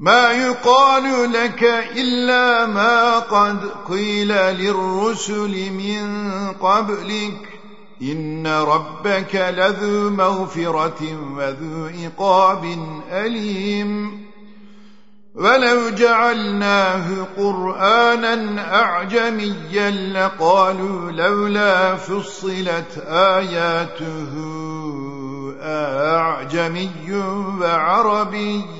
ما يقال لك إلا ما قد قيل للرسل من قبلك. إن ربك لذو مغفرة وذو إقاب أليم. ولو جعلناه قرآنا أعجميا لقالوا لولا فصلت آياته أعجمي وعربي.